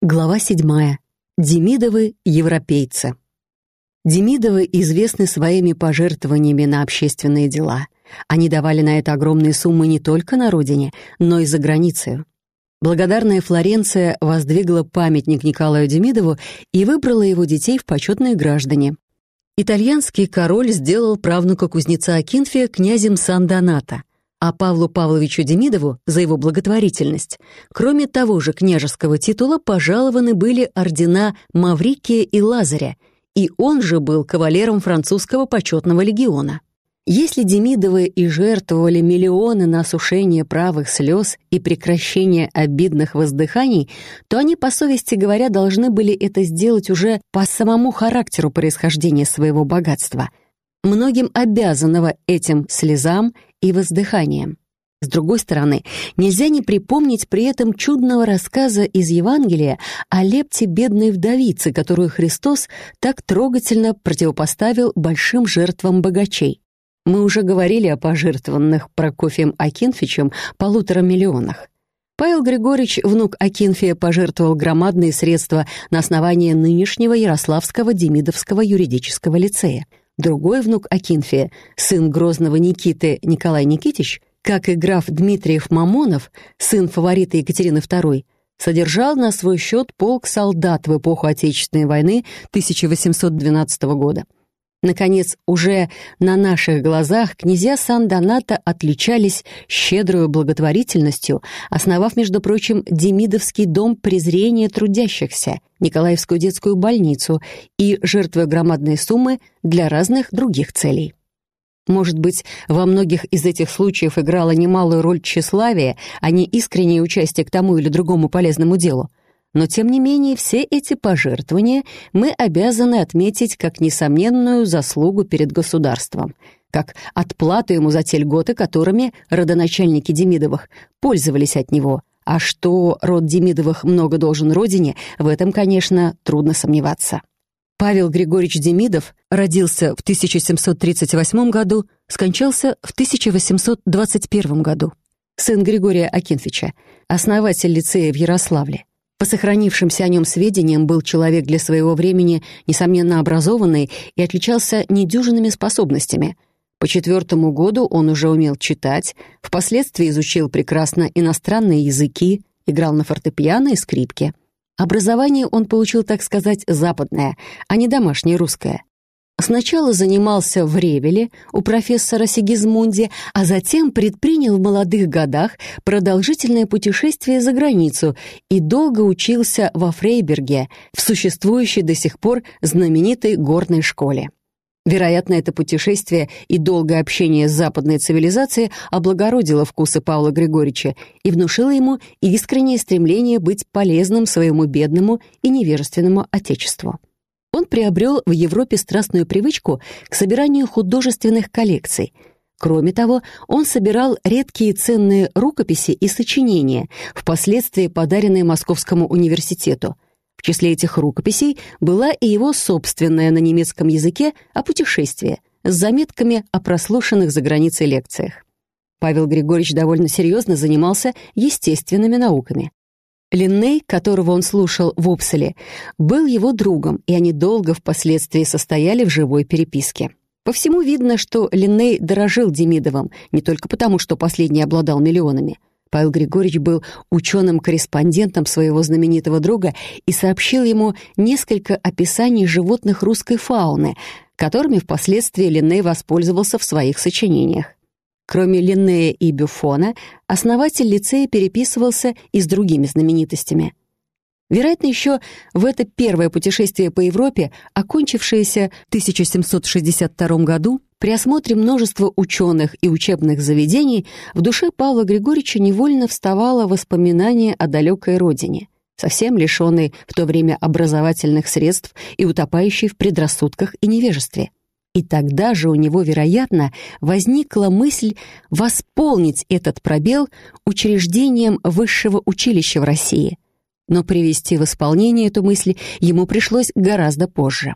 Глава седьмая. Демидовы – европейцы. Демидовы известны своими пожертвованиями на общественные дела. Они давали на это огромные суммы не только на родине, но и за границей. Благодарная Флоренция воздвигла памятник Николаю Демидову и выбрала его детей в почетные граждане. Итальянский король сделал правнука кузнеца Акинфия князем Сан-Доната а Павлу Павловичу Демидову за его благотворительность, кроме того же княжеского титула, пожалованы были ордена Маврикия и Лазаря, и он же был кавалером французского почетного легиона. Если Демидовы и жертвовали миллионы на осушение правых слез и прекращение обидных воздыханий, то они, по совести говоря, должны были это сделать уже по самому характеру происхождения своего богатства, многим обязанного этим слезам и воздыханием. С другой стороны, нельзя не припомнить при этом чудного рассказа из Евангелия о лепте бедной вдовицы, которую Христос так трогательно противопоставил большим жертвам богачей. Мы уже говорили о пожертвованных Прокофием Акинфичем полутора миллионах. Павел Григорьевич, внук Акинфия, пожертвовал громадные средства на основании нынешнего Ярославского Демидовского юридического лицея. Другой внук Акинфия, сын грозного Никиты Николай Никитич, как и граф Дмитриев Мамонов, сын фаворита Екатерины II, содержал на свой счет полк солдат в эпоху Отечественной войны 1812 года. Наконец, уже на наших глазах князья Сан-Доната отличались щедрую благотворительностью, основав, между прочим, Демидовский дом презрения трудящихся, Николаевскую детскую больницу и жертвуя громадные суммы для разных других целей. Может быть, во многих из этих случаев играла немалую роль тщеславие, а не искреннее участие к тому или другому полезному делу. Но, тем не менее, все эти пожертвования мы обязаны отметить как несомненную заслугу перед государством, как отплату ему за те льготы, которыми родоначальники Демидовых пользовались от него. А что род Демидовых много должен родине, в этом, конечно, трудно сомневаться. Павел Григорьевич Демидов родился в 1738 году, скончался в 1821 году. Сын Григория Акинфича, основатель лицея в Ярославле. По сохранившимся о нем сведениям, был человек для своего времени, несомненно образованный и отличался недюжинными способностями. По четвертому году он уже умел читать, впоследствии изучил прекрасно иностранные языки, играл на фортепиано и скрипке. Образование он получил, так сказать, западное, а не домашнее русское. Сначала занимался в Ревеле у профессора Сигизмунди, а затем предпринял в молодых годах продолжительное путешествие за границу и долго учился во Фрейберге, в существующей до сих пор знаменитой горной школе. Вероятно, это путешествие и долгое общение с западной цивилизацией облагородило вкусы Павла Григорьевича и внушило ему искреннее стремление быть полезным своему бедному и невежественному отечеству он приобрел в Европе страстную привычку к собиранию художественных коллекций. Кроме того, он собирал редкие ценные рукописи и сочинения, впоследствии подаренные Московскому университету. В числе этих рукописей была и его собственная на немецком языке о путешествии с заметками о прослушанных за границей лекциях. Павел Григорьевич довольно серьезно занимался естественными науками. Линней, которого он слушал в Упселе, был его другом, и они долго впоследствии состояли в живой переписке. По всему видно, что Линней дорожил Демидовым не только потому, что последний обладал миллионами. Павел Григорьевич был ученым-корреспондентом своего знаменитого друга и сообщил ему несколько описаний животных русской фауны, которыми впоследствии Линней воспользовался в своих сочинениях. Кроме Линнея и Бюфона, основатель лицея переписывался и с другими знаменитостями. Вероятно, еще в это первое путешествие по Европе, окончившееся в 1762 году, при осмотре множества ученых и учебных заведений в душе Павла Григорьевича невольно вставало воспоминание о далекой родине, совсем лишенной в то время образовательных средств и утопающей в предрассудках и невежестве. И тогда же у него, вероятно, возникла мысль восполнить этот пробел учреждением высшего училища в России. Но привести в исполнение эту мысль ему пришлось гораздо позже.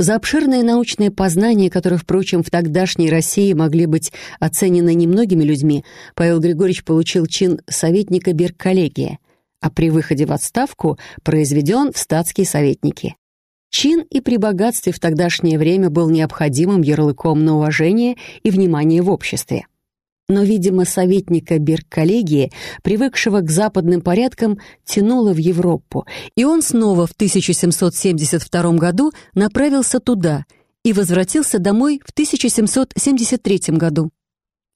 За обширные научные познания, которые, впрочем, в тогдашней России могли быть оценены немногими людьми, Павел Григорьевич получил чин советника Берколлегия. а при выходе в отставку произведен в статские советники. Чин и при богатстве в тогдашнее время был необходимым ярлыком на уважение и внимание в обществе. Но, видимо, советника Берг-коллегии, привыкшего к западным порядкам, тянуло в Европу, и он снова в 1772 году направился туда и возвратился домой в 1773 году.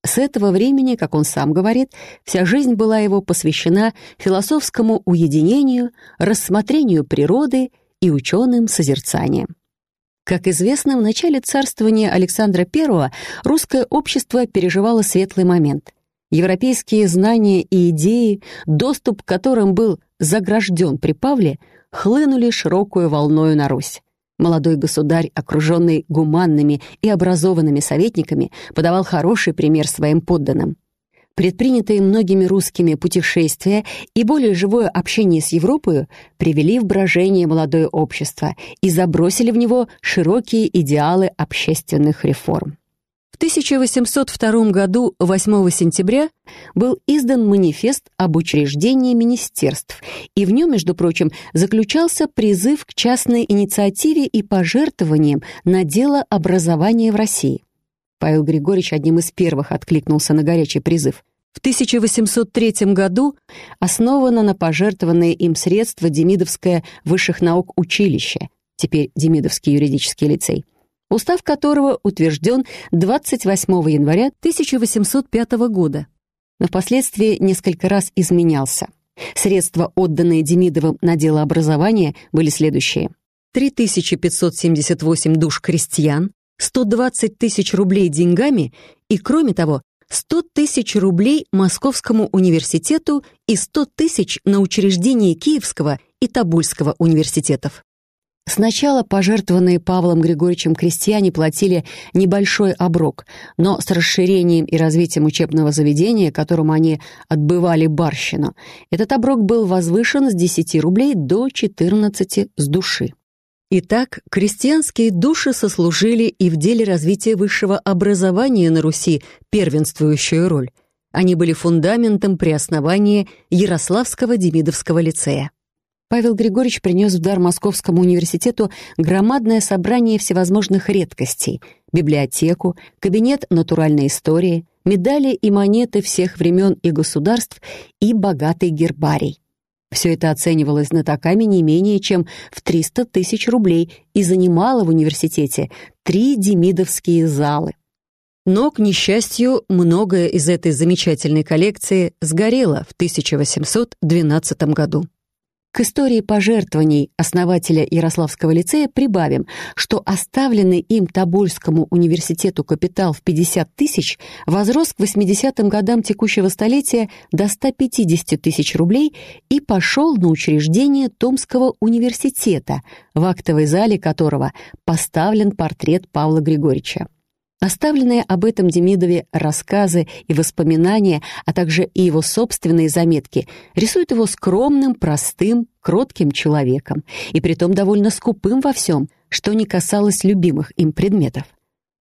С этого времени, как он сам говорит, вся жизнь была его посвящена философскому уединению, рассмотрению природы и ученым созерцаниям. Как известно, в начале царствования Александра I русское общество переживало светлый момент. Европейские знания и идеи, доступ к которым был загражден при Павле, хлынули широкую волною на Русь. Молодой государь, окруженный гуманными и образованными советниками, подавал хороший пример своим подданным. Предпринятые многими русскими путешествия и более живое общение с Европой привели в брожение молодое общество и забросили в него широкие идеалы общественных реформ. В 1802 году, 8 сентября, был издан манифест об учреждении министерств, и в нем, между прочим, заключался призыв к частной инициативе и пожертвованиям на дело образования в России. Павел Григорьевич одним из первых откликнулся на горячий призыв. В 1803 году основано на пожертвованные им средства Демидовское высших наук училище, теперь Демидовский юридический лицей, устав которого утвержден 28 января 1805 года, но впоследствии несколько раз изменялся. Средства, отданные Демидовым на дело образования, были следующие. 3578 душ крестьян, 120 тысяч рублей деньгами и, кроме того, 100 тысяч рублей Московскому университету и 100 тысяч на учреждение Киевского и Тобольского университетов. Сначала пожертвованные Павлом Григорьевичем крестьяне платили небольшой оброк, но с расширением и развитием учебного заведения, которому они отбывали барщину, этот оброк был возвышен с 10 рублей до 14 с души. Итак, крестьянские души сослужили и в деле развития высшего образования на Руси первенствующую роль. Они были фундаментом при основании Ярославского Демидовского лицея. Павел Григорьевич принес в дар Московскому университету громадное собрание всевозможных редкостей, библиотеку, кабинет натуральной истории, медали и монеты всех времен и государств и богатый гербарий. Все это оценивалось знатоками не менее чем в 300 тысяч рублей и занимало в университете три демидовские залы. Но, к несчастью, многое из этой замечательной коллекции сгорело в 1812 году. К истории пожертвований основателя Ярославского лицея прибавим, что оставленный им Тобольскому университету капитал в 50 тысяч возрос к 80-м годам текущего столетия до 150 тысяч рублей и пошел на учреждение Томского университета, в актовой зале которого поставлен портрет Павла Григорьевича. Оставленные об этом Демидове рассказы и воспоминания, а также и его собственные заметки, рисуют его скромным, простым, кротким человеком, и притом довольно скупым во всем, что не касалось любимых им предметов.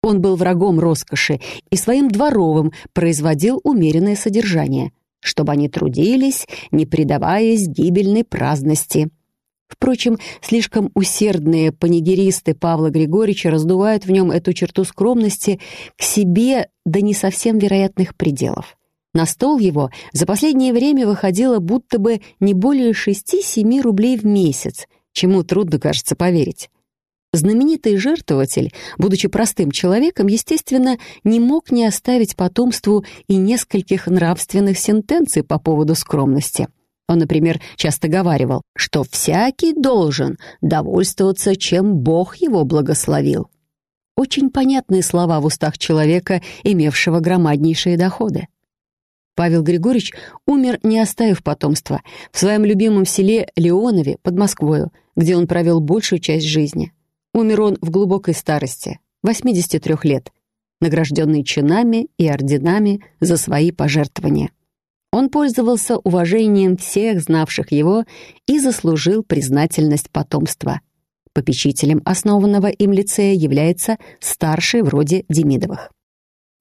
Он был врагом роскоши и своим дворовым производил умеренное содержание, чтобы они трудились, не предаваясь гибельной праздности – Впрочем, слишком усердные панигеристы Павла Григорьевича раздувают в нем эту черту скромности к себе до не совсем вероятных пределов. На стол его за последнее время выходило будто бы не более 6-7 рублей в месяц, чему трудно, кажется, поверить. Знаменитый жертвователь, будучи простым человеком, естественно, не мог не оставить потомству и нескольких нравственных сентенций по поводу скромности — он, например, часто говаривал, что всякий должен довольствоваться, чем Бог его благословил. Очень понятные слова в устах человека, имевшего громаднейшие доходы. Павел Григорьевич умер, не оставив потомства, в своем любимом селе Леонове под Москвою, где он провел большую часть жизни. Умер он в глубокой старости, 83 лет, награжденный чинами и орденами за свои пожертвования. Он пользовался уважением всех знавших его и заслужил признательность потомства. Попечителем основанного им лицея является старший вроде Демидовых.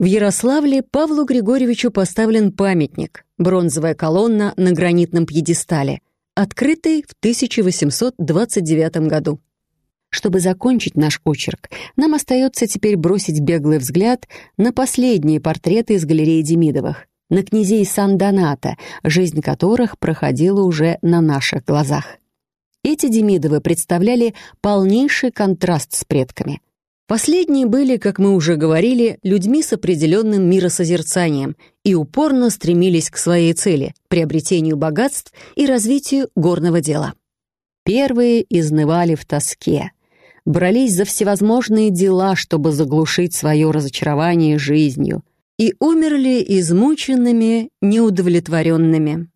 В Ярославле Павлу Григорьевичу поставлен памятник, бронзовая колонна на гранитном пьедестале, открытый в 1829 году. Чтобы закончить наш очерк, нам остается теперь бросить беглый взгляд на последние портреты из галереи Демидовых, на князей Сан-Доната, жизнь которых проходила уже на наших глазах. Эти Демидовы представляли полнейший контраст с предками – Последние были, как мы уже говорили, людьми с определенным миросозерцанием и упорно стремились к своей цели — приобретению богатств и развитию горного дела. Первые изнывали в тоске, брались за всевозможные дела, чтобы заглушить свое разочарование жизнью, и умерли измученными, неудовлетворенными.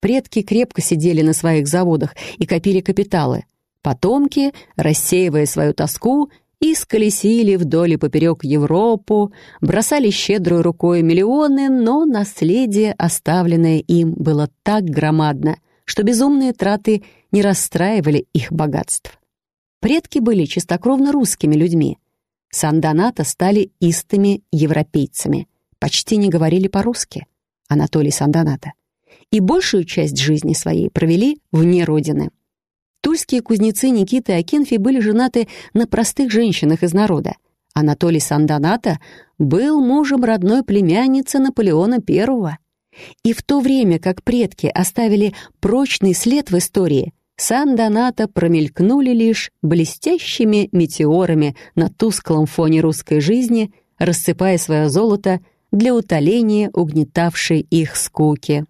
Предки крепко сидели на своих заводах и копили капиталы. Потомки, рассеивая свою тоску, и сколесили вдоль и поперек Европу, бросали щедрой рукой миллионы, но наследие, оставленное им, было так громадно, что безумные траты не расстраивали их богатств. Предки были чистокровно русскими людьми. Сан-Доната стали истыми европейцами, почти не говорили по-русски, Анатолий Сан-Доната, и большую часть жизни своей провели вне родины. Тульские кузнецы Никита и Акинфий были женаты на простых женщинах из народа. Анатолий Сан-Доната был мужем родной племянницы Наполеона I. И в то время, как предки оставили прочный след в истории, Сан-Доната промелькнули лишь блестящими метеорами на тусклом фоне русской жизни, рассыпая свое золото для утоления угнетавшей их скуки.